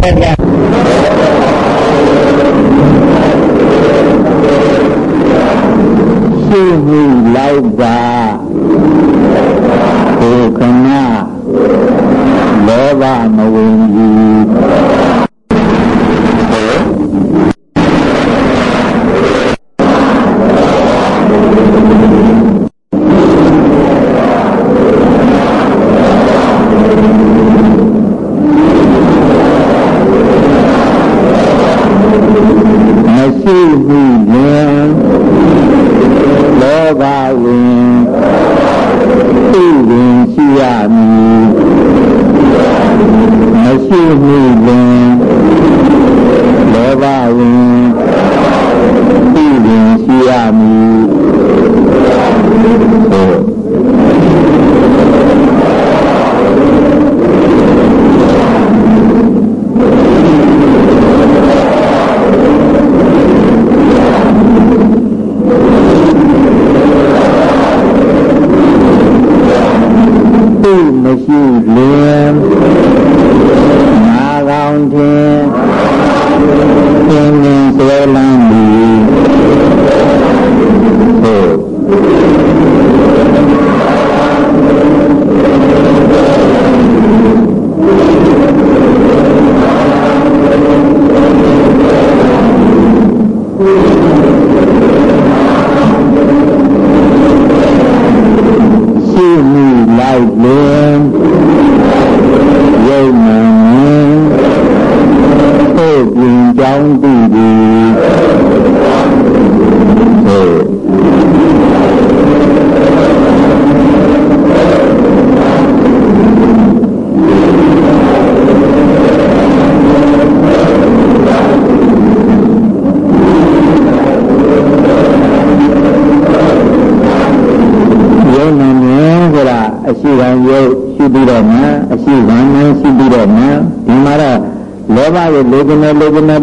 ရှိ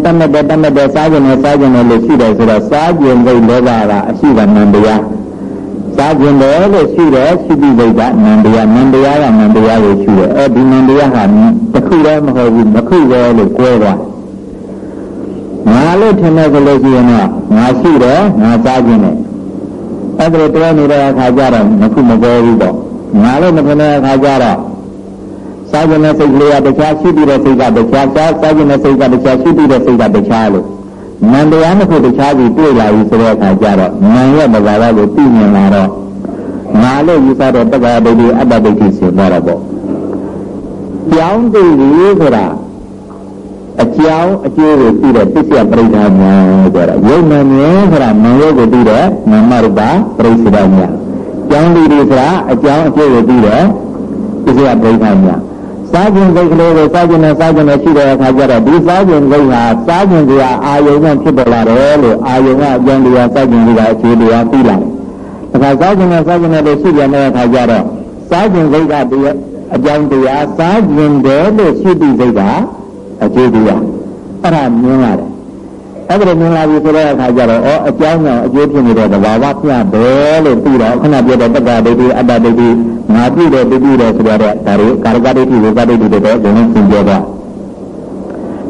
တတ်မှတ်တယ်တတ်မှတ်တယ်စားကျင်တယ်စားကျင်တယ်လို့ရှိတယ်ဆိုတော့စားကျင်တဲ့လောဘကအရှိကနံတရားစားကျင်တယ်လို့ရှိတယ်ရှိပြီးစိတ်ကနံတရားနံတရားကနံတရားကိုရှိတယ်အဲဒီနံတရားဟာတစ်ခုလည်းမဟုတ်ဘူးတစ်ခုပဲလို့꿰သွားငါလို့ထင်တယ်ဆိုလို့ရှိရင်တော့ငါရှိတယ်ငါစားကျင်တယ်အဲ့ဒါတွဲနေတဲ့အခါကျတော့မခုမပေါ်ဘူးပေါ့ငါလို့မထင်တဲ့အခါကျတော့ စားခြင်းနဲ့စိတ်ကလေးကတခြားရှိပြီးတဲ့စိတ်ကတခြားစားစားခြင်းနဲ့စိတ်ကတခြားရှိပြီးတဲ့စိတ်ကတခြားလို့နံတရားနှစ်ခုတခြားစီတွေ့လာပြီဆိုတဲ့အခါကျတော့နံရဲ့ပဘာဝကိုသိမြင်လာတော့ငါလို့ယူဆတဲ့တက္ကရာဒိဋ္ဌိအတ္တဒိဋ္ဌိဆိုတော့ပေါ့ကြောင်းသိပြီဆိုတာအကြောင်းအကျိုးကိုသိတဲ့ပစ္စယပရိဒါညာဆိုတာယုံနာမြင်ဆိုတာနာယုတ်ကိုသိတဲ့နာမရူပပရိစ္ဆေဒညာကြောင်းသိပြီဆိုတာအကြောင်းအကျိုးကိုသိတဲ့ပစ္စယပရိဒါညာ စားခြင်းစိတ်ကလေးကိုစားခြင်းနဲ့စားခြင်းနဲ့ရှိတဲ့အခါကျတော့ဒီစားခြင်းစိတ်ဟာစားခြင်းကအာယုံနဲ့ဖြစ်ပေါ်လာတယ်လို့အာယုံကအကျဉ်းတရားစားခြင်းကအခြေတရားသိလာတယ်။ဒါကစားခြင်းနဲ့စားခြင်းနဲ့လို့ရှိပြန်တဲ့အခါကျတော့စားခြင်းစိတ်ကတရားအကြောင်းတရားစားခြင်းတယ်လို့ရှိပြီးစိတ်ကအခြေတရားအဲ့ဒါမြင်လာတယ်။ အဲ့ဒါမြင်လာပြီဆိုတဲ့အခါကျတော့ဩအကြောင်းကြောင့်အကျိုးဖြစ်နေတဲ့သဘာဝပြဘယ်လို့ပြီးတော့ခုနပြောတဲ့တက္ကဒိဋ္ဌိအတ္တဒိဋ္ဌိငါပြည့်တယ်ပြည့်တယ်ဆိုတော့ဒါတွေကာရကဒိဋ္ဌိဝေကဒိဋ္ဌိတွေတော့ဘယ်နဲ့သင်ပြောတော့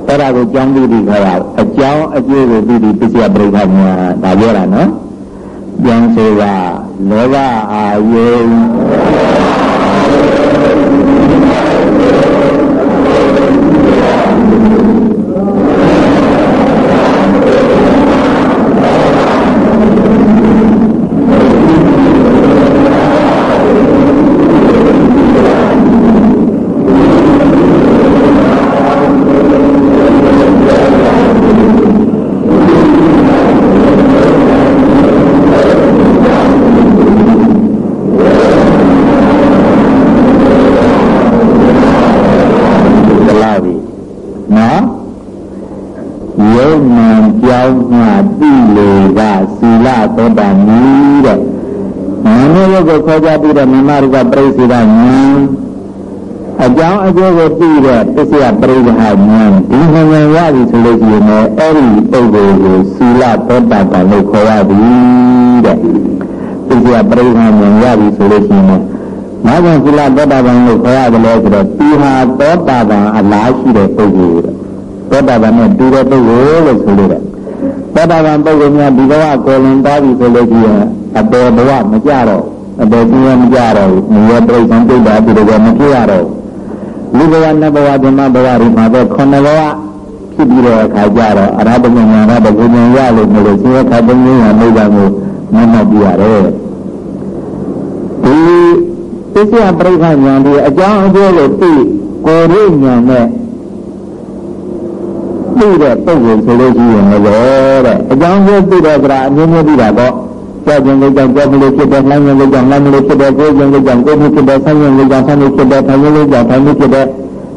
အဲ့ဒါကိုကြောင်းပြီးဒီခေါ်တာအကြောင်းအကျိုးကိုပြီးဒီပစ္စယပရိသတ်များဒါပြောတာနော်ပြန်ဆိုတာလောဘအာယု ခေါ်ကြပြီးတော့မြမရူပပရိစ္ဆေဒဉာဏ်အကြောင်းအကျိုးကိုသိတဲ့ပစ္စယပရိဒဟဉာဏ်ဒီဉာဏ်ရပြီဆိုလို့ရှိရင်လည်းအဲ့ဒီပုဂ္ဂိုလ်ကိုသီလသောတာပန်လို့ခေါ်ရသည်တဲ့ပစ္စယပရိဒဟဉာဏ်ရပြီဆိုလို့ရှိရင်ဘာကြောင့်သီလသောတာပန်လို့ခေါ်ရတယ်လဲဆိုတော့ဒီဟာသောတာပန်အလားရှိတဲ့ပုဂ္ဂိုလ်တဲ့သောတာပန်နဲ့တူတဲ့ပုဂ္ဂိုလ်လို့ဆိုလို့တယ် သောတာပန်ပုဂ္ဂိုလ်များဒီဘဝကိုလွန်သွားပြီဆိုလို့ရှိရင်အပေဘဝမကြတော့အပေပြင်းမကြတော့ဘူးမြေပြိဿံပြိတ္တာဒီလိုမဖြစ်ရတော့လူဘဝနတ်ဘဝဓမ္မဘဝတွေမှာပဲခုနှစ်ဘဝဖြစ်ပြီးတော့အခါကြတော့အရဟတဉာဏ်ရဟတဉာဏ်ရလို့မလို့ဆင်းရဲခတ်တဲ့ဉာဏ်မိဘကိုမမှတ်ပြရတယ်ဒီသစ္စာပရိက္ခဉာဏ်ဒီအကြောင်းအကျိုးကိုသိကိုယ်ရဉာဏ်နဲ့ သိတဲ့ပုဂ္ဂိုလ်ဆိုလို့ရှိရင်လည်းတဲ့အကြောင်းကျိုးသိတဲ့ကရာအမျိုးမျိုးသိတာတော့ကြောက်ခြင်းလေးကြောင့်ကြောက်မှုလေးဖြစ်တယ်၊လှမ်းခြင်းလေးကြောင့်လှမ်းမှုလေးဖြစ်တယ်၊ကိုယ်ခြင်းလေးကြောင့်ကိုယ်မှုဖြစ်တယ်၊ဆန်းခြင်းလေးကြောင့်ဆန်းမှုဖြစ်တယ်၊ထိုင်ခြင်းလေးကြောင့်ထိုင်မှုဖြစ်တယ်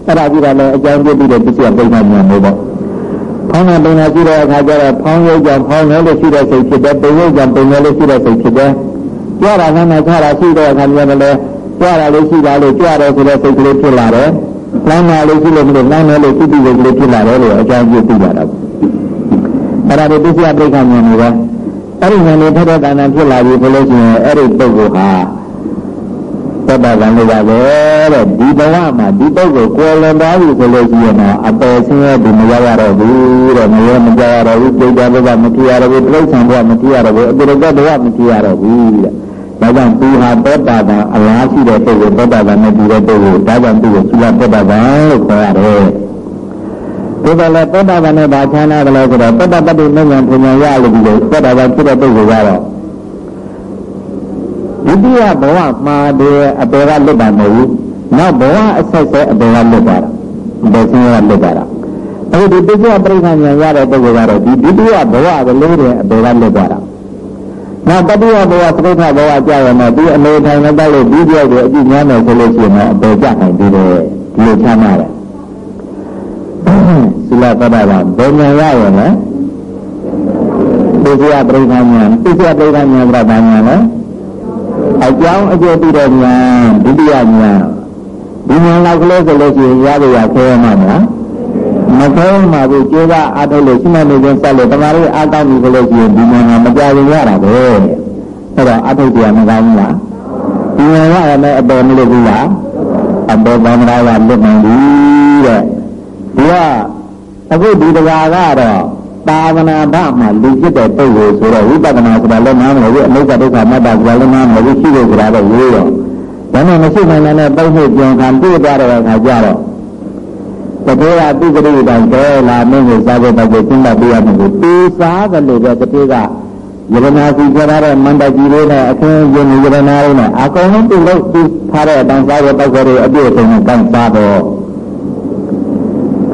အဲ့ဒါကြည့်တာလည်းအကြောင်းကျိုးသိတဲ့ပစ္စည်းပိဋကဉာဏ်မျိုးပေါ့။ဖောင်းတာပင်တာရှိတဲ့အခါကျတော့ဖောင်းရုပ်ကြောင့်ဖောင်းရဲလို့ရှိတဲ့စိတ်ဖြစ်တယ်၊ပင်ရုပ်ကြောင့်ပင်ရဲလို့ရှိတဲ့စိတ်ဖြစ်တယ်။ကြွတာနဲ့ခြားတာရှိတဲ့အခါမျိုးလည်းကြွတာလေးရှိတာလို့ကြွတယ်ဆိုတဲ့စိတ်ကလေးဖြစ်လာတယ်။ လမ်းနာလေးရှိလို့မလို့လမ်းနယ်လို့စိတ္တိလေးကလေးဖြစ်လာတယ်လို့အကြောင်းပြုသိကြတာ။အဲ့ဒါတွေသိစရာပြိဋ္ဌာန်ဉာဏ်တွေပဲ။အဲ့ဒီဉာဏ်တွေထက်တဲ့တဏ္ဍာဖြစ်လာပြီဆိုလို့ရှိရင်အဲ့ဒီပုဂ္ဂိုလ်ဟာသတ္တဗံလို့ပါပဲတဲ့ဒီဘဝမှာဒီပုဂ္ဂိုလ်ကိုယ်လွန်သွားပြီဆိုလို့ရှိရင်တော့အပယ်ဆင်းရဲဒီမရရတော့ဘူးတဲ့မရမကြရတော့ဘူးပြိဋ္ဌာန်ဘဝမထီရတော့ဘူးပြိဋ္ဌာန်ဘဝမထီရတော့ဘူးအတိရကဘဝမထီရတော့ဘူးတဲ့ ဒါကြောင့်သူဟာသောတာပန်အလားရှိတဲ့ပုဂ္ဂိုလ်သောတာပန်နဲ့ပြီးတဲ့ပုဂ္ဂိုလ်ဒါကြောင့်သူ့ကိုသုလသောတာပန်လို့ခေါ်ရတယ်။ဒီလိုလေသောတာပန်နဲ့ဗာချမ်းသာတယ်လို့ဆိုတော့သောတာပတ္တိမဉ္ဇဉ်ပညာရလို့ဒီလိုသောတာပန်ဖြစ်တဲ့ပုဂ္ဂိုလ်ကတော့ဒုတိယဘဝမှာတည်းအပေကလွတ်တာမဟုတ်ဘူး။နောက်ဘဝအဆက်ဆက်အပေကလွတ်တာ။ဘယ်စင်းကလွတ်တာ။အဲဒီဒုတိယပြိဋ္ဌာန်ဉာဏ်ရတဲ့ပုဂ္ဂိုလ်ကတော့ဒီဒုတိယဘဝကလေးတဲ့အပေကလွတ်တာ။ နောက်တတိယဘဝသရုပ်ထဘဝကြာရမယ်ဒီအနေထိုင်လည်းလို့ဒီပြောက်တွေအကြည့်များမယ်ဆိုလို့ရှိရင်တော့အပေကြနိုင်သေးတယ်ဒီလိုချမ်းသာတယ်သီလပဒကဘယ်ဉာဏ်ရရလဲသိစရာပရိသဉာဏ်သိစရာပရိသဉာဏ်ပြတာဉာဏ်လဲအကြောင်းအကျိုးသိတဲ့ဉာဏ်ဒုတိယဉာဏ်ဒီဉာဏ်လောက်ကလေးဆိုလို့ရှိရင်ရရရခဲမှာမလား မကောင်းပါဘူးကျိုးကအားထုတ်လို့ရှိမှနေခြင်းဆက်လို့တမားလေးအားကောင်းပြီဆိုလို့ရှိရင်ဒီဉာဏ်ကမကြရင်ရတာပဲအဲ့တော့အားထုတ်ကြမကောင်းဘူးလားဒီဉာဏ်ကလည်းအပေါ်မလို့ဘူးလားအပေါ်ဗန္ဒရာကလွတ်နိုင်ပြီတဲ့ဒီကအခုဒီတရားကတော့ပါဝနာဘမှာလူဖြစ်တဲ့ပုဂ္ဂိုလ်ဆိုတော့ဝိပဿနာဆိုတာလည်းနားမလို့အနိစ္စဒုက္ခမတ္တဆိုတာလည်းနားမလို့ရှိလို့ဆိုတာတော့ရိုးတော့ဒါနဲ့မရှိနိုင်တဲ့ပုံမှုပြန်ခံပြည့်သွားတဲ့အခါကျတော့ တတိယသူကတိတံဒေလာမင်းကိုစားဖို့တော့ကျင်းပပြရမယ်ကိုသူစားတယ်လို့ပဲတတိကယရနာစီကြရတဲ့မန္တကြီးလေးနဲ့အခင်းရင်ယရနာလေးနဲ့အကုန်လုံးသူ့လို့သူထားတဲ့အတန်စားဖို့တော့ကြရအပြည့်အစုံနဲ့ကန်စားတော့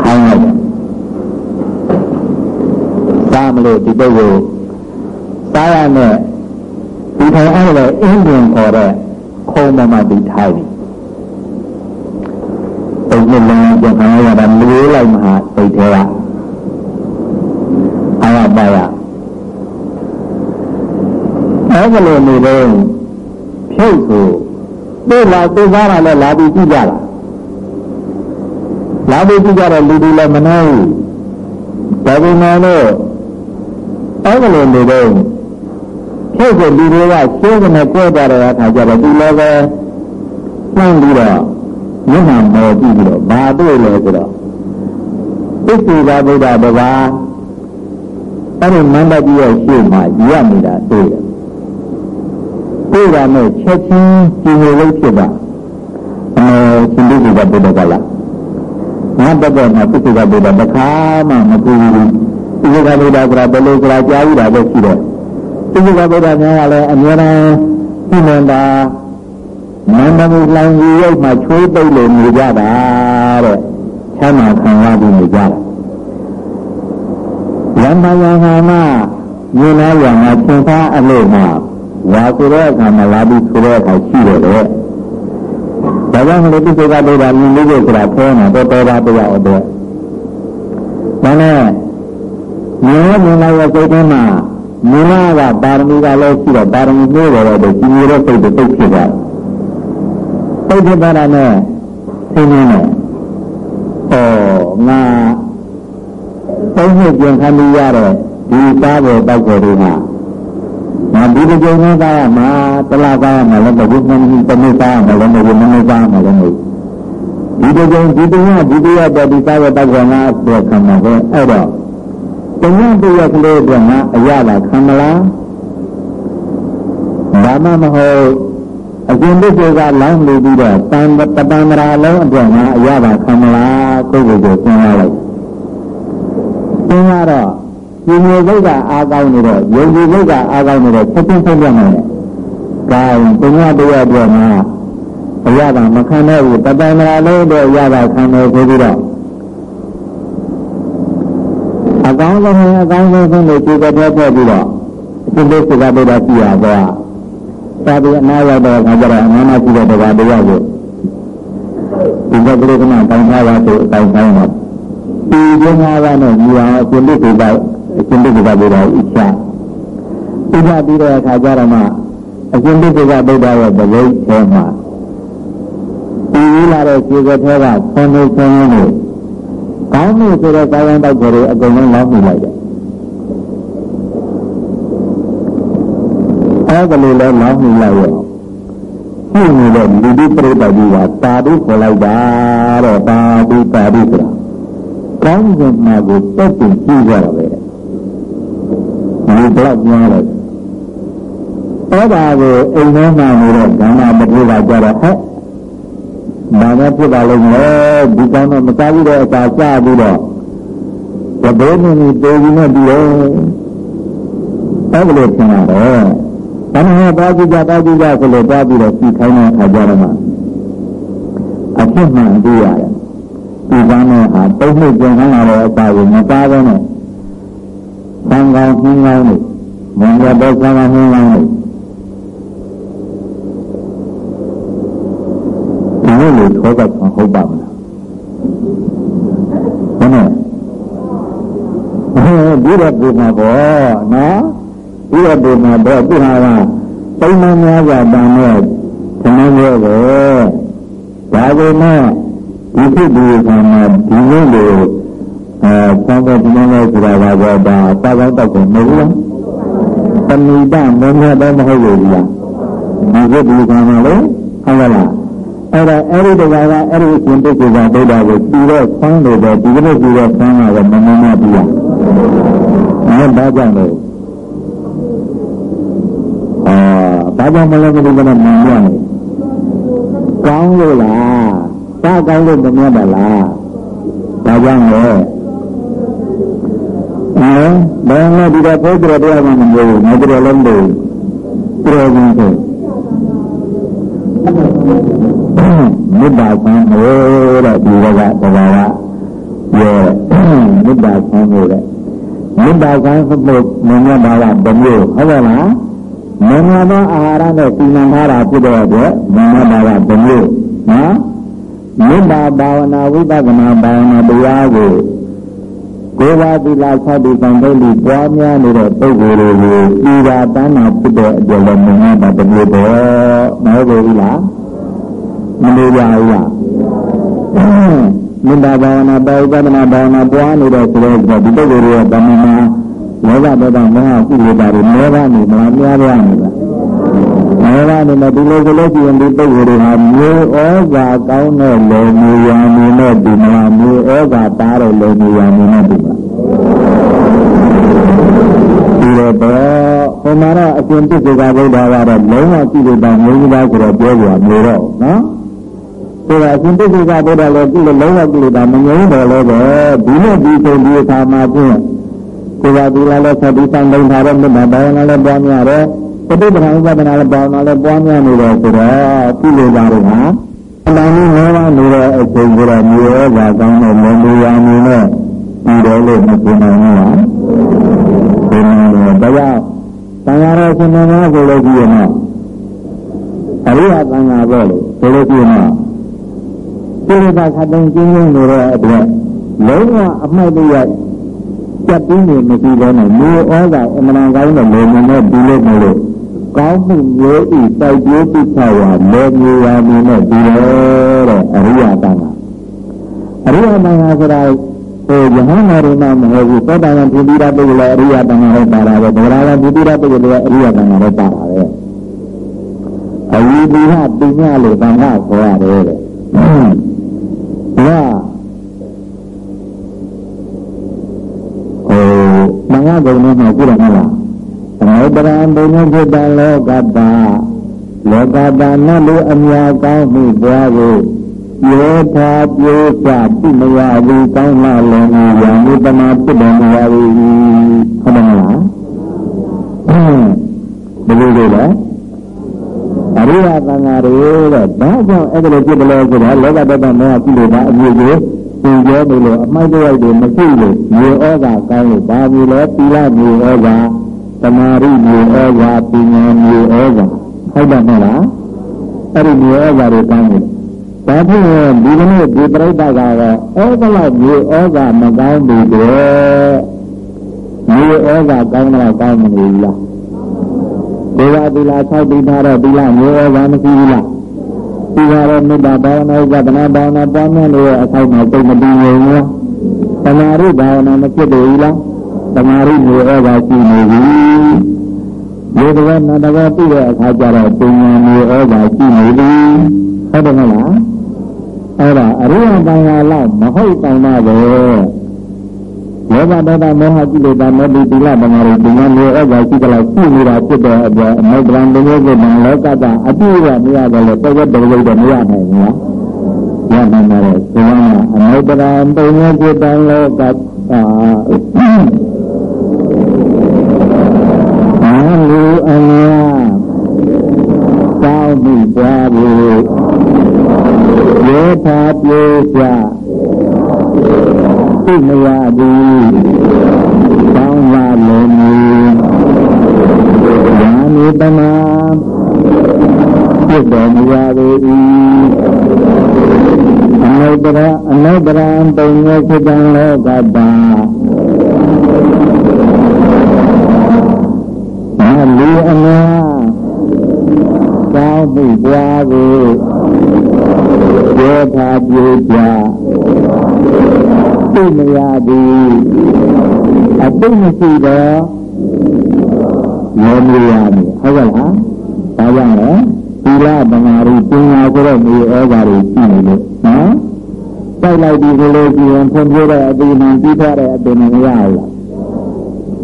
ခိုင်းလိုက်စားမလို့ဒီပုဂ္ဂိုလ်စားရမယ်ဒီထိုင်အဲ့ဒါအင်းပြင်ခေါ်တဲ့ခုံးပေါ်မှာဒီထိုင်စိတ်နဲ့လည်း ကြခံရတာလူလိုက်မှာစိတ်ထဲကအာရပါရအဲ့ဒါလိုနေတော့ဖြုတ်ကိုသိလာသိစားတာလည်းလာပြီးကြည့်ကြလားလာပြီးကြည့်ကြတော့လူတွေလည်းမနှောဘူးဒါပေမဲ့လို့အဲ့ဒါလိုနေတော့ဖြုတ်ကိုလူတွေကရှင်းကနေကြွကြတဲ့အခါကျတော့ဒီလည်းပဲနှမ်းပြီးတော့ မျက်နှာမော်ကြည့်ပြီးတော့ဘာတွေ့လဲဆိုတော့သစ္စေသာဗုဒ္ဓတပါးအဲ့ဒီမန္တကြီးရဲ့ရှေ့မှာရနေတာတွေ့တယ်တွေ့တာနဲ့ချက်ချင်းကြည်ငြိမ်လို့ဖြစ်တာအဲရှင်ဒီကဗုဒ္ဓကလားငါတက်တဲ့မှာသစ္စေသာဗုဒ္ဓတခါမှမကူဘူးသစ္စေသာဗုဒ္ဓကဘယ်လိုကြကြားယူတာပဲရှိတယ်သစ္စေသာဗုဒ္ဓများကလည်းအများအားဖြင့်နေတာ မန္တမူလောင်ကြီးရုပ်မှာချိုးပိတ်လို့နေကြတာတဲ့ချမ်းသာခံရပြီးနေကြတာယန္တယဟမမြေနာရမှာသင်္သာအလို့မှာဝါဆိုတဲ့အခါမှာလာပြီးဆိုတဲ့အခါရှိတယ်တဲ့ဒါကြောင့်မလို့ဒီစေကဒေတာမြင်လို့ဆိုတာဖဲမှာတော့တော်တာတရားအတွက်ဒါနဲ့မြင်မြင်လာရဲ့စိတ်ထဲမှာမြင်လာကပါရမီကလည်းရှိတော့ပါရမီမျိုးတော်တော့ကြီးနေတဲ့စိတ်တွေသိဖြစ်သွားတယ် ပုဒ်ဖြစ်သွားတာနဲ့သိနေတယ်။ဩငါသုံးနှစ်ပြန်ခံပြီးရတဲ့ဒီစားပေါ်တောက်ပေါ်တွေမှာငါဒီတစ်ကြိမ်နဲ့သားရမှာတလားသားရမှာလည်းမဟုတ်ဘူး။တစ်နှစ်သားရမှာလည်းမဟုတ်ဘူး။နှစ်နှစ်သားရမှာလည်းမဟုတ်ဘူး။ဒီဒီတကြိမ်ဒီတညဒီတရပေါ်ဒီစားရတော့ကငါပြောခံမှာပဲအဲ့တော့တညတရကလေးကငါအရလာခံမလားဘာမှမဟုတ် အရှင်ဘုရားကလောင်းနေပြီးတော့တန်တပံမရာလုံးအတွက်ငါအရပါခံမလားကိုယ့်ကိုယ်ကိုစဉ်းစားလိုက်စဉ်းစားတော့ဒီမျိုးစိတ်ကအားကောင်းနေတော့ယုံကြည်စိတ်ကအားကောင်းနေတော့ချက်ချင်းဆုံးပြနိုင်တယ်။ဒါရင်တညတရအတွက်ငါအရသာမခံတော့ဘူးတပံမရာလုံးအတွက်အရသာခံတယ်ဆိုပြီးတော့အကောင်းဆုံးအကောင်းဆုံးဆုံးလို့ကြည့်ကြတဲ့ပြပြီးတော့အရှင်ဘုရားကပြောတာကြည့်ရတော့ သာပြီးအနာရောက်တော့ခါကြတော့အနာမရှိတဲ့တရားတရားကိုဒီကလေးကမှတောင်းထားပါဆိုအတိုင်းတိုင်းတော့ဒီကျင်းသားကနဲ့ညီအောင်အရှင်ဘုရားအရှင်ဘုရားပြောတာဥစ္စာဥစ္စာပြီးတဲ့အခါကျတော့မှအရှင်ဘုရားဗုဒ္ဓရဲ့တပိတ်ထဲမှာပြီးလာတဲ့ခြေကထဲကဆင်းနေဆင်းနေကောင်းမှုဆိုတဲ့ကာယံတောက်တွေအကုန်လုံးလောင်းမိလိုက်တယ် အဲဒါလိုလဲလောင်းမိလိုက်ရောရှိနေတဲ့လူဒီပြိတ္တကြီးကတာဓုခေါ်လိုက်တာတော့တာဓုတာဓုဆိုတာကောင်းကင်မှာကိုတက်တင်ကြည့်ကြတာပဲဒီတော့ပြောလိုက်အဲ့ဒါကိုအိမ်ထဲမှာနေတဲ့ဓမ္မပတိကကြတော့ဟဲ့ဘာနဲ့ဖြစ်ပါလိမ့်မယ်ဒီကောင်းတော့မစားဘူးတော့အစာကျပြီးတော့သဘောနည်းနည်းတိုးပြီးနဲ့ပြီးတော့အဲ့လိုထင်ရတယ်။ ဘာမှပါကြည့်ကြပါကြည့်ကြဆိုလို့သွားပြီးတော့စီခိုင်းတဲ့အခါကျတော့မှအဖြစ်မှန်တွေ့ရတယ်။ဒီကောင်းတော့ဟာတုံ့ပြန်ခံလာတဲ့အစာကိုမစားဘဲနဲ့သံဃာနှင်းကောင်းလို့မင်္ဂလာတော့သံဃာနှင်းကောင်းလို့ဒီလိုထောကဟုတ်ပါမလားဟုတ်နဲ့ဒီတော့ဒီမှာပေါ့နော် ဒီတော့ဒီမှာပေါ့ဒီဟာကပုံမှန်များစွာတန်တဲ့သမင်းရဲ့ပဲဒါပေမဲ့ဒီဖြစ်ဒီကံမှာဒီလိုလိုအဲဆောင်းတဲ့ဒီလိုလိုဆိုတာကတော့ဒါပါကောက်တော့ကိုမဟုတ်ဘူးလားတဏိတမင်းများတော့မဟုတ်ဘူးလားဒီဖြစ်ဒီကံမှာလေဟုတ်လားအဲ့ဒါအဲ့ဒီတရားကအဲ့ဒီအရှင်ပုဂ္ဂိုလ်ကဒုဒ္ဒါကိုပြီးတော့ဆန်းလို့ပဲဒီကနေ့ပြီးတော့ဆန်းတာကမမမပြီးရ။အဲ့ဒါကြောင့်လို့ ဘာကြောင့်မလဲဒီကနေ့မမြင်ရ။ကောင်းလို့လား။တာကောင်းလို့မမြင်ပါလား။ဒါကြောင့်လေအဲဘယ်နဲ့ဒီတော့ဘုရားတရားမှမပြောဘူး။မပြောလည်းမပြောဘူး။ပြောရင်ဆိုမေတ္တာဆန်းလို့တဲ့ဒီကကသဘာဝရဲ့မေတ္တာဆန်းလို့တဲ့မေတ္တာဆန်းဖို့မမြတ်ပါလားဘယ်မျိုးဟုတ်ပါလား မင်္ဂလာသောအာဟာရနဲ့စီမံထားတာဖြစ်တဲ့အတွက်မင်္ဂလာပါဘယ်မျိုးနော်မေတ္တာဘာဝနာဝိပဿနာဘာဝနာတရားကိုကိုယ်ပါသီလဆောက်တည်ဆောင်တဲ့လူပွားများနေတဲ့ပုဂ္ဂိုလ်တွေကိုဤသာတန်းတာဖြစ်တဲ့အတွက်လည်းမင်္ဂလာပါဘယ်မျိုးတော့မဟုတ်ဘူးလားမလို့ရဘူးလားမေတ္တာဘာဝနာပါဥပဒနာဘာဝနာပွားနေတဲ့ဆိုတော့ဒီပုဂ္ဂိုလ်ရဲ့ဗမာမှာ လောဘဒေါသမောဟကုလေတာတွေမေဘနေမလားများပြားနေလားမေဘနေမဒီလိုကလေးကြည့်ရင်ဒီပုဂ္ဂိုလ်တွေဟာမျိုးဩဇာကောင်းတဲ့လေမျိုးရံနေနဲ့ဒီမှာမျိုးဩဇာတားတဲ့လေမျိုးရံနေနဲ့ဒီမှာဒီတော့ဟိုမှာတော့အရှင်ပြစ္ဆေကဗုဒ္ဓကတော့လုံးဝကြည့်လို့တော့မျိုးကြီးသားဆိုတော့ပြောပြမျိုးတော့နော်ဆိုတော့အရှင်ပြစ္ဆေကဗုဒ္ဓလည်းကြည့်လို့လုံးဝကြည့်လို့တော့မငြိမ်းတော့လည်းပဲဒီနဲ့ဒီချိန်ဒီအခါမှာဖြင့် ကိုယ်ကဒီလာလဲဆက်ပြီးဆောင်နေထားတဲ့မြတ်ဘာဝနာလည်းပွားများတယ်ပဋိပဒံဥပဒနာလည်းဘာဝနာလည်းပွားများနေတယ်ဆိုတော့ကြည့်လို့ကြတော့ဟာအမှန်ကြီးငေါပါနေတဲ့အချိန်ကျတော့မြေရောပါကောင်းတဲ့မမေယာနေနဲ့ပြီးတယ်လို့မပြောနိုင်ဘူးလားဒီလိုတော့သံဃာတော်ရှင်မင်းကိုလည်းကြည့်ရမှာအရိယသံဃာပေါ့လေဆိုလို့ကြည့်ရမှာဒီလိုကခတ်တုံးကျင်းကျင်းနေတဲ့အတွက်လုံးဝအမိုက်တရ ကြက်ပြီးနေမရှိဘဲနဲ့မြေဩဇာအမှန်ကောင်းတဲ့လေမနဲ့ဒီလိုမလို့ကောင်းမှုမျိုးဤတိုက်ပြိုးပိဿဝါလေမြေယာမင်းနဲ့ဒီလိုတဲ့အရိယသံဃာအရိယသံဃာဆိုတာဟိုယဟန်နာရမမဟုတ်ဘူးသောတာပန်ဖြစ်ပြီးတဲ့ပုဂ္ဂိုလ်အရိယတန်ခါလည်းပါတာပဲဒဂရဝဖြစ်ပြီးတဲ့ပုဂ္ဂိုလ်လည်းအရိယတန်ခါလည်းပါတာပဲအဝိဓိဟပိညာလို့တန်ခါခေါ်ရတယ်တဲ့ လုံးထဲမှာရှိတယ်မလားသမုဒ္ဒရာဘုံနဲ့ဖြစ်တဲ့လောကတာလောကတာနတ်လူအများကောင်းမှုပွားကိုယောထာပြေချတိမယဘူးကောင်းလာလည်းယာမုတမဖြစ်တယ်မရဘူးဟုတ်တယ်မလားဘယ်လိုလဲလဲအရိယသံဃာတွေတဲ့ဘာကြောင့်အဲ့ဒါလိုဖြစ်တယ်လဲဆိုတော့လောကတ္တမောဟကိလေသာအမြင့်ကို သင်ပြောနေလို့အမိုက်တရိုက်တွေမရှိလို့မြေဩဇာကောင်းလို့ဘာဘူးလဲသီလမြေဩဇာသမာဓိမြေဩဇာပညာမြေဩဇာဟုတ်တယ်မလားအဲ့ဒီမြေဩဇာတွေကောင်းတယ်ဒါဖြင့်ဒီကနေ့ဒီပြိဋ္ဌာကတော့အဲ့ဒါလောက်မြေဩဇာမကောင်းဘူးတဲ့မြေဩဇာကောင်းတော့ကောင်းမလို့လားဒေဝသီလာ၆တိထားတော့သီလမြေဩဇာမရှိဘူးလား ဒီကတော့မေတ္တာဘာဝနာဥပဒနာဘာဝနာပွားများလို့အထောက်မှာသိမတည်ရင်ရောသမာဓိဘာဝနာမဖြစ်သေးဘူးလားသမာဓိမျိုးဩဇာရှိနေပြီဒီတော့နတဘောပြည့်တဲ့အခါကျတော့ပညာမျိုးဩဇာရှိနေပြီဟုတ်တယ်မလားအဲ့ဒါအရိယတန်ဃာလောက်မဟုတ်တောင်ပါပဲ လောဘဒေါသမောဟကိလေသာမေတ္တိတိလပမာရိပညာမျိုးဩဇာရှိကြလို့ရှိနေတာဖြစ်တဲ့အတွက်အမေတ္တံဘုရားကိုလောကတာအပြည့်ရမရတယ်လို့တဝက်တဝက်တော့မရနိုင်ဘူးလားရနိုင်ပါတယ်ဒီကအမေတ္တံဘုရားကိုတန်လောကတာအာလူအများကောင်းမှုပွားဖို့ရေသာပြေကြ သိမရသည်ကောင်းလာလို့မူယာနိတမဖြစ်တော်မူရသည်အနုတ္တရအနုတ္တရံပုံရစိတံလောကတာလူအများကောင်းမှုပွားကိုပြောထားပြေကြ သိမရသည်အသိမရှိတော့ရောမရဘူးဟုတ်ကဲ့လားဒါကြောင့်လေသီလပမာရီပညာဆိုတဲ့မြေဩဇာတွေရှိနေလို့နော်တိုက်လိုက်ဒီလိုလိုကြည့်ရင်ဖွံ့ဖြိုးတဲ့အပင်နဲ့ပြီးထားတဲ့အပင်နဲ့မရဘူးလား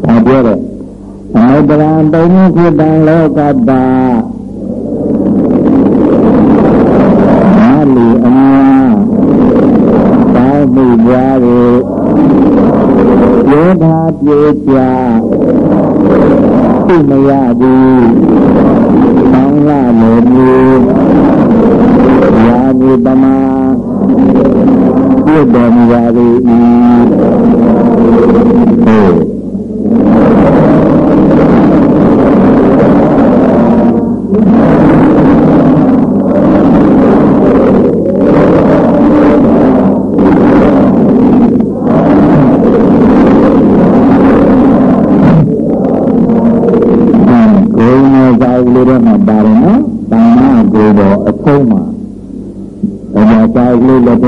ဒါပြောတဲ့သမုဒ္ဒရာတုံးဖြစ်တံလောကတာမာလီအမြာတောင်းမှုပွားကိုယောဓာပြေချာ သိမရသည်တောင်းလာလို့မူယာမီတမပြည့်တော်မူပါသည်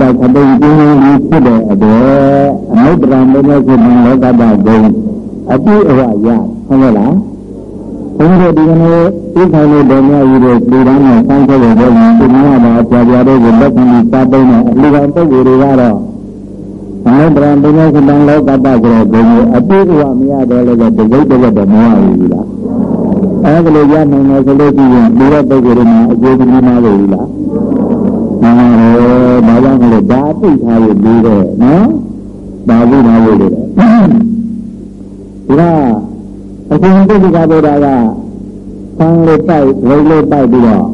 နေရအောင်နော်သံဃာဘုံမှာဆုံးတာဟိုအနုတ္တရံပုံမှုကိုတံလောကတာပြည့်အဝရဟုတ်မလားဘုန်းကြီးဒီကနေ့သိဆိုင်လို့တော်များကြီးတွေပြည်သားနဲ့ဆောင်းထုတ်ရတဲ့ဒီမှာပါဆရာပြတို့ကိုလက်ခံပြီးစားသုံးတဲ့အလူကောင်ပုဂ္ဂိုလ်တွေကတော့အနုတ္တရဘုရားရှင်တန်လောကတ္တဆိုတဲ့ဘုံကိုအပြည့်အဝမရတော့လည်းတပိတ်တပတ်တော့မရဘူးလားအဲဒါလိုရနိုင်တယ်ဆိုလို့ရှိရင်ဒီတဲ့ပုဂ္ဂိုလ်တွေမှာအကျိုးကြီးမှာပဲလားမှန်ပါရဲ့ တယ်ဘာကြောင့်လဲဒါသိထားရပြီးတော့နော်ဒါပြီးသားလို့လေဒါအခုတိတိကဗုဒ္ဓကဆံလေးပိုက်ဝိလေးပိုက်ပြီးတော့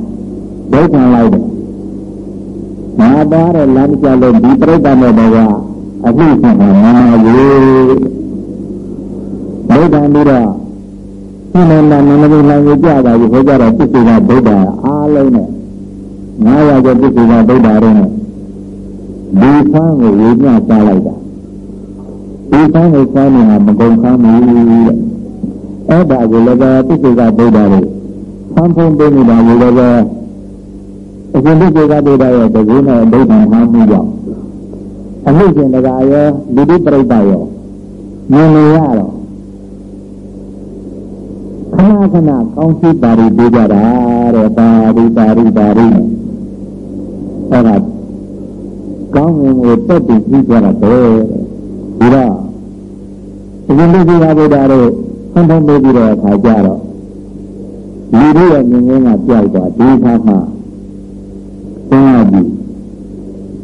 ဒုက္ခလိုက်တယ်။ငါသားတဲ့လမ်းကြလို့ဒီပြိတ္တနဲ့တော့အမှုဆောင်မှာမနာဘူး။ဒုက္ခပြီးတော့ဒီနန္ဒနန္ဒဘုရားကိုကြတာကိုဟောကြတော့ပြစ္ဆေကဗုဒ္ဓအားလုံးနဲ့ငါးရာကျော်ပြစ္ဆေကဗုဒ္ဓတွေနဲ့ ဒီဆန်းကိုဝေမျှစားလိုက်တာဒီဆန်းကိုစားနေတာမကုန်ခမ်းဘူးတဲ့အဲ့ဒါကိုလည်းပဲပြစ္ဆေကဗုဒ္ဓတွေဆန်းဖုံးပေးနေတာကိုလည်းပဲအရှင်ပြစ္ဆေကဗုဒ္ဓရဲ့တကူနဲ့ဒိဋ္ဌံမှားမှုကြောင့်အမှုရှင်တကာရောလူတိပရိသတ်ရောမြင်နေရတော့ခဏခဏကောင်းစီပါရီပေးကြတာတဲ့ပါရီပါရီပါရီအဲ့ဒါ ကောင်းငင်ကိုတက်ပြီးပြီးကြတာပဲဒီတော့အရင်လူကြီးကဗုဒ္ဓတို့ဆန်းထုံးပေးပြီးတော့အခါကြတော့လူတွေရဲ့မြင်ငင်းကပြောက်သွားဒီခါမှသင်ရပြီ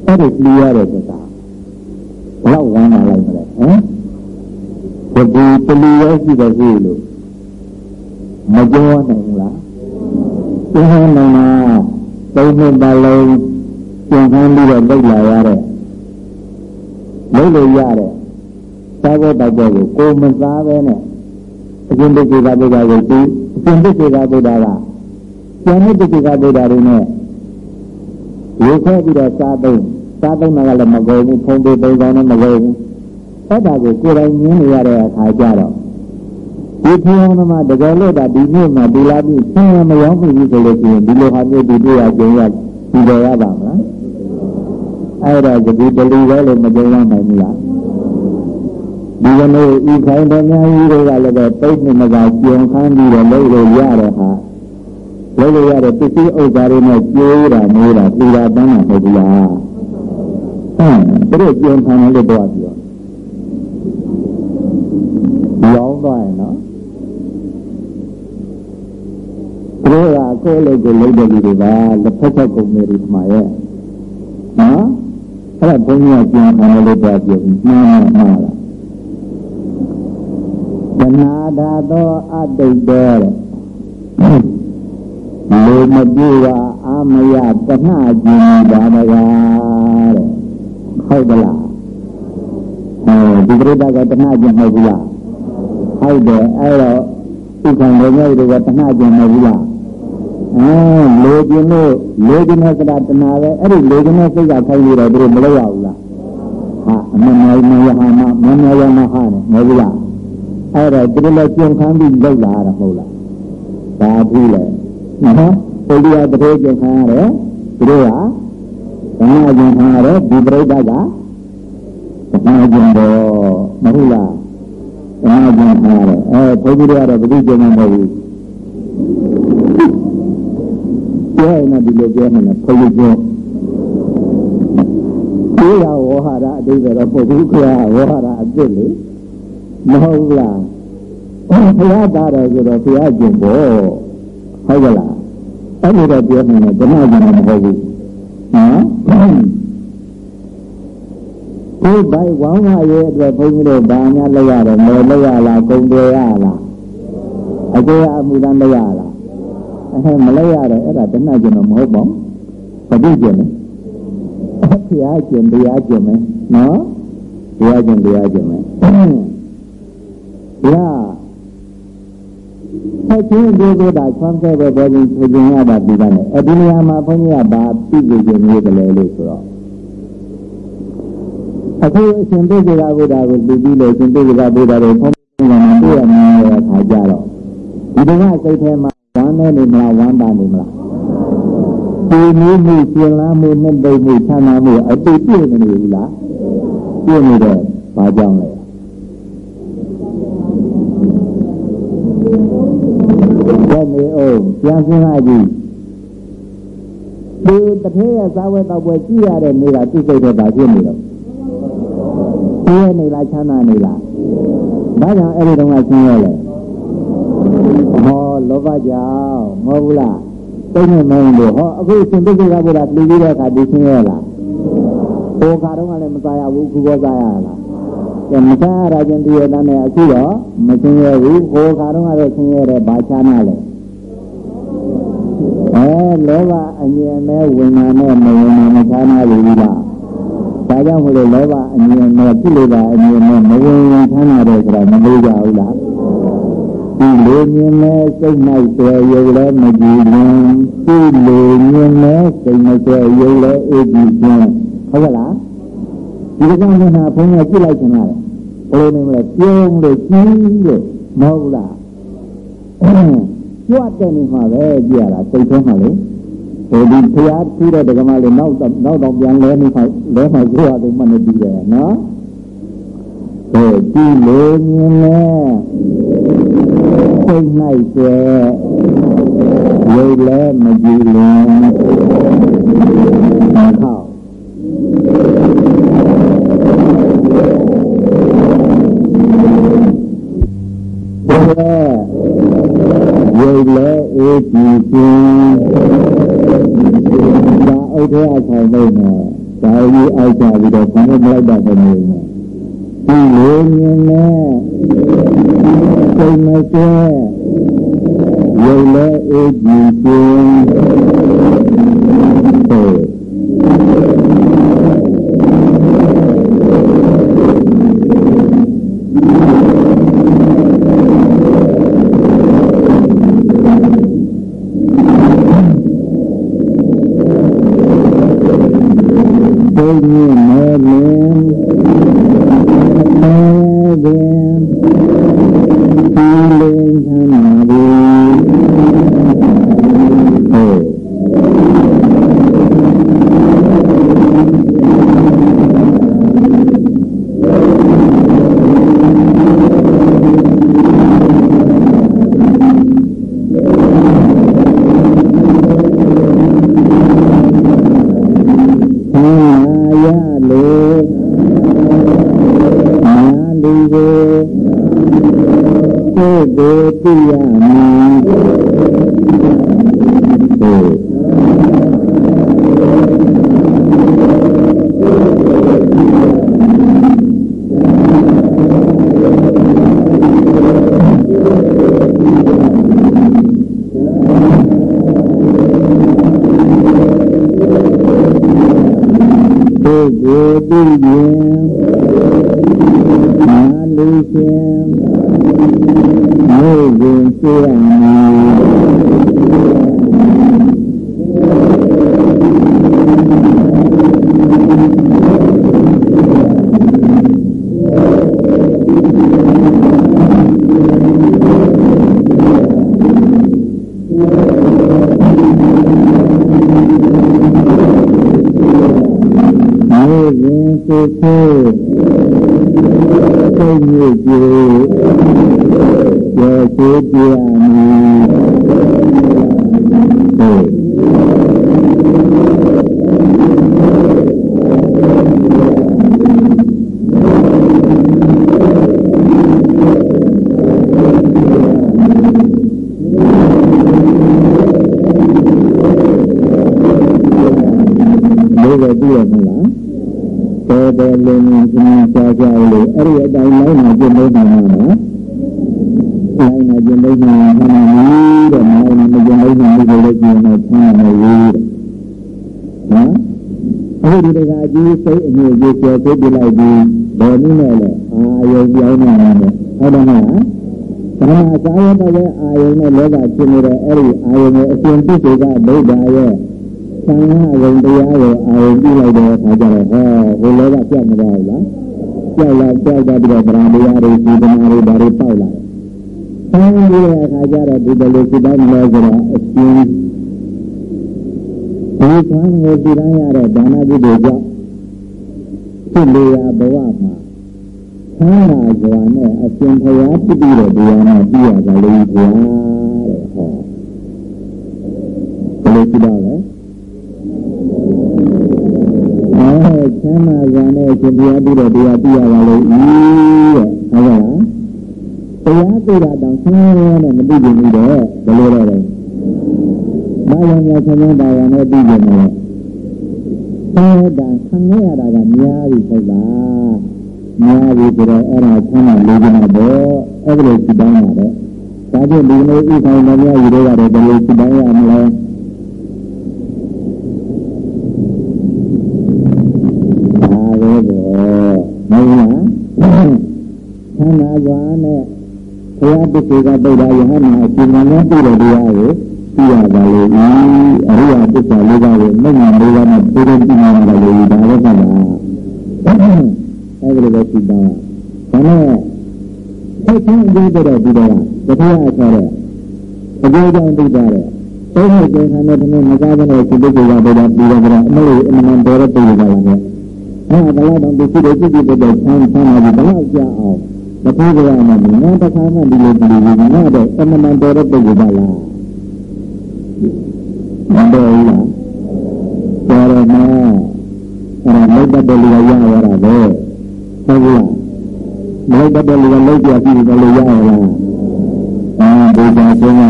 အဲ့ဒီပြရတဲ့ကဘလောက်ဝမ်းလာလိုက်မလဲဟမ်ဒီပလီရဲ့ရှိတဲ့ကြီးလို့မပြောနိုင်ဘူးလားပြောနိုင်မှာသုံးနှစ်ပါလုံး ကျင်ခန်းပြီးတော့လောက်လာရတဲ့လောက်လို့ရတဲ့စားဖို့တောက်ဖို့ကိုကိုမစားပဲနဲ့အရှင်တိစ္ဆေကဗုဒ္ဓကိုဒီအရှင်တိစ္ဆေကဗုဒ္ဓကကျန်တဲ့တိစ္ဆေကဗုဒ္ဓတွေနဲ့ရေခွဲပြီးတော့စားသုံးစားသုံးတာကလည်းမကုန်ဘူးဖုံးပေးပုံစံနဲ့မကုန်ဘူးအဲ့ဒါကိုကိုယ်တိုင်ညင်းနေရတဲ့အခါကျတော့ဒီဖျောင်းသမားတကယ်လို့ဒါဒီနေ့မှဒီလာပြီးဆင်းရဲမရောက်ဘူးဆိုလို့ရှိရင်ဒီလိုဟာမျိုးဒီတွေ့ရကြုံရဒီလိုရပါမလား အဲ့ဒါဒီတလီပဲလို့မကြုံရနိုင်ဘူးလားဒီကနေ့ဤခိုင်တော်များကြီးတွေကလည်းပဲတိတ်နေမကကြုံခန်းပြီးတော့လို့လို့ရတဲ့ဟာလို့လို့ရတဲ့ပစ္စည်းဥစ္စာတွေနဲ့ကျိုးတာမျိုးတာပြတာတန်းတာမဟုတ်ဘူးလားဟမ်တို့ကြုံခံလို့တော့ပြောရောင်းသွားရင်နော်တို့ကကိုယ်လေးကိုလုံးတဲ့လူတွေကလက်ဖက်ချက်ကုန်နေပြီမှာရဲ့နော် အဲ့ဒါဘုန်းကြီးကကြံခံလို့တော့ပြောမှားမှားမှားလားသနာတာသောအတိတ်တော်လူမပြေဝအာမယတဏှာကျင်ပါမလားတဲ့ဟုတ်သလားအဲဒီပြိတ္တကတဏှာကျင်မဟုတ်ဘူးလားဟုတ်တယ်အဲ့တော့ဥက္ကံတော်များတွေကတဏှာကျင်မဟုတ်ဘူးလား အဲလေကျင်လို့လေကျင်တဲ့စတာတဏှာပဲအဲ့ဒီလေကျင်တဲ့စိတ်ကခိုင်းနေတော့သူတို့မလုပ်ရဘူးလားဟာအမမေမယဟာမမမေယမဟာနဲ့မဟုတ်ဘူးလားအဲ့တော့သူတို့လည်းကျင်ခံပြီးလောက်လာတာမဟုတ်လားဒါဘူးလေနော်ပုရိယတရေကျင်ခံရတယ်သူတို့ကဓမ္မကျင်ခံရတယ်ဒီပြိဋ္ဌကဓမ္မကျင်တော့မဟုတ်လားဓမ္မကျင်ခံရတယ်အဲဘုရားတွေကတော့ဘုရားကျင်မှာမဟုတ်ဘူး ပြောရင်တော့ဒီလိုပြောနေတယ်ဘုရားကျင်ဒီရဝဟရာအတိတ်တော့ပုဂ္ဂိုလ်ခရဝဟရာအစ်စ်လေမဟုတ်လားဘုရားသားတော်ဆိုတော့ဘုရားကျင်ပေါ့ဟုတ်ကလားအဲ့ဒီတော့ပြောနေတယ်ဓမ္မကျင်မဟုတ်ဘူးနော်ဒီဘိုင်ဝမ်းဝရဲ့အတွက်ဘုန်းကြီးတို့ဘာများလောက်ရတယ်မလောက်ရလားကုန်တယ်ရလားအကျိုးအမှုတန်းလောက်ရလား အဲမလောက်ရတယ်အဲ့ဒါဓမ္မကျင်တော့မဟုတ်ပါဘူးဘာဖြစ်ကျင်လဲဘုရားကျင်တရားကျင်မယ်နော်ဘုရားကျင်တရားကျင်မယ်ဘုရားဆက်ချင်းဒီလိုတာဆွမ်းခဲ့တဲ့ဘောကြီးဖြင်ရတာပြီးတယ်အဲ့ဒီနေရာမှာဘုန်းကြီးကဘာပြည့်ပြည့်ခြင်းမျိုးကလေးလို့ဆိုတော့အခုအရှင်ပိစိကဗုဒ္ဓကိုလူပြီးလို့ရှင်ပိစိကဗုဒ္ဓကိုဖုံးဖုံးမှာတွေ့ရမှာတဲ့အခါကျတော့ဒီကစိတ်ထဲမှာဝ မ်းနေနေမလားဝမ်းပါနေမလားဒီမျိုးမှုရှင်လာမှုနှစ်သိမ့်မှုဆန္ဒမှုအတိပြည့်နေဘူးလားပြည့်နေတော့ဘာကြောင့်လဲဘယ်နေအောင်ပြန်စဉ်းစားကြည့်ဒီတစ်ထဲရစားဝဲတော့ပွဲကြည့်ရတဲ့နေတာသူ့စိတ်ထဲပါဖြစ်နေတော့ဆင်းရဲနေလားချမ်းသာနေလားဒါကြောင့်အဲ့ဒီတော့ကဆင်းရဲလဲ ဟောလောဘကြောင့်မဟုတ်ဘူးလားသိနေမင်းတို့ဟောအခုရှင်ပိဿကဘုရားလူပြီးတဲ့အခါဒီဆင်းရဲလားဟိုခါတော့ကလည်းမစားရဘူးခုဘောစားရလားကဲမစားရတာချင်းတည်းရတဲ့နဲ့အခုတော့မစင်းရဘူးဟိုခါတော့ကတော့ဆင်းရဲတယ်ဘာချာနာလဲအဲလောဘအငြင်းမဲ့ဝင်နာနဲ့မဝင်နာမချာနာဘူးလားဒါကြောင့်မလို့လောဘအငြင်းမဲ့ပြုလို့တာအငြင်းမဲ့မဝင်ဝင်ချာနာတယ်ဆိုတာမလို့ကြဘူးလား ဒီလိုမြင်လဲစိတ်၌ဆွဲရုပ်လည်းမကြည့်ရင်ဒီလိုမြင်လဲစိတ်၌ဆွဲရုပ်လည်းအေးကြည့်ခြင်းဟုတ်ကဲ့လားဒီကကြောင့်လည်းဘုန်းကြီးကြည့်လိုက်ချင်လားဘယ်လိုနေမလဲပြုံးလို့ကြီးလို့မဟုတ်လားကြွတဲ့နေမှာပဲကြည့်ရတာစိတ်ထဲမှာလေဟိုဒီဖျားထူးတဲ့ဒကမလေးနောက်နောက်တော့ပြန်လဲနေမှလဲမှကြွရတယ်မှနေပြီးတယ်နော်ဟဲ့ကြည့်လို့မြင်လဲ စိတ်၌ကျဲရုပ်လည်းမကြည့်လို့ဟောရုပ်လည်းအေးကြည့်ခြင်းဒါအုတ်ထဲအဆောင်လို့နော်ဒါကြီးအောက်ကြပြီးတော့ဘာလို့မလိုက်တာပဲနေလဲဒီလိုမြင်နဲ့ စိတ်မကျဲရုပ်လည်းအေးကြည့်ခြင်း ပေးပြလိုက်ပြီးဘယ်နည်းနဲ့လဲအာယုံပြောင်းနေတယ်ဟုတ်တယ်မလားပရမစာရတဲ့အာယုံနဲ့လောကဖြစ်နေတဲ့အဲ့ဒီအာယုံကိုအရှင်ပြည့်စုံကဗုဒ္ဓရဲ့သံဃာယုံတရားကိုအာယုံပြုလိုက်တဲ့အခါကျတော့ဟောဘယ်လောကပြတ်မသွားဘူးလား ကြောက်လာကြောက်တာပြီးတော့ဗရာတရားတွေဒီဓမ္မတွေဒါတွေပေါက်လာဆန်းပြီးတဲ့အခါကျတော့ဒီလိုစိတ်တိုင်းလဲဆိုတော့အရှင်ဒီဆန်းကိုဒီတိုင်းရတဲ့ဒါနကုသိုလ်ကြောင့်ဖြစ်လေရာဘဝမှာဆန်းလာစွာနဲ့အရှင်ဘုရားပြည့်တဲ့တရားနဲ့ပြရကြလိမ့်ဘုရားတဲ့ဟောဘယ်လိုကြည့်တော့လဲ အဲချမ်းသာစွာနဲ့အရှင်ဘုရားပြည့်တဲ့တရားပြရပါလိမ့်ဤတဲ့ဟုတ်ကဲ့လားတရားသိတာတောင်ဆင်းရဲနဲ့မသိကြဘူးတဲ့ဘယ်လိုလဲလဲမယံညာဆင်းရဲတာရနဲ့သိကြတယ်ဆင်းရဲတာခံရရတာကများပြီဟုတ်လားများပြီဆိုတော့အဲ့ဒါဆန်းတာလေးကြမှာပေါ့အဲ့ဒါလိုစိတ်တိုင်းပါတော့ဒါကြောင့်ဒီလိုဥဆိုင်မများယူရရတယ်ဘယ်လိုစိတ်တိုင်းရမလဲဒါပဲပေါ့မဟုတ်လားဆ န္ဒရွာနဲ့ဘုရားတစ္ဆေကပိတ်တာယဟနာအရှင်မနဲ့ပြည့်တဲ့တရားကိုသိရပါလေဤအရိယသစ္စာလေးပါးကိုမင္ဍလေးပါးနဲ့ပြည့်ပြည့်ပြည့်နေပါလေဒါလည်းကပါအဲဒီလိုပဲသိတာဒါနဲ့သိချင်းအကျိုးတဲ့ဒီတော့တရားအဆောတဲ့အကျိုးကြောင့်သိကြတယ်သုံးနှစ်ကျန်တဲ့ဒီနေ့မကားတဲ့စိတ်တွေကပေါ်တာပြီးတော့အမလို့အမှန်တော်တဲ့ပြည်ပါလာတယ်အဲဒါလည်းတော့ဒီစိတ်တွေကြည့်ကြည့်တဲ့ဆန်းဆန်းလာပြီးဘလောက်ကြာအောင် မထိုးကြရမှာငါတစ်ခါမှဒီလိုဒီလိုငါတော့အမှန်တော်တဲ့ပြည်ပါလားမတော်ဘူးလားတော်ရမအဲ့ဒါမိတ်တဲ့လူရရရတာပဲဟုတ်လားမိတ်တဲ့လူကလုံးပြပြီးတယ်လို့ရရလားအဲဒီကဆုံးက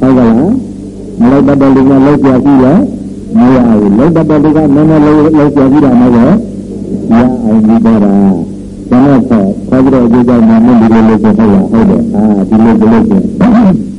ဟုတ်ကလားမလိုက်တဲ့လူကလုံးပြပြီးတယ်မရဘူးလုံးတဲ့လူကနည်းနည်းလုံးလုံးပြပြီးတာမဟုတ်ဘူးရအောင်ပြီးတော့တာကျွန်တော်ခေါ်ခေါ် ပြီးတော့အကျိုးကြောင့်မင်းဒီလိုလုပ်ဖို့ဟုတ်လားဟုတ်တယ်အာဒီလိုလုပ်လို့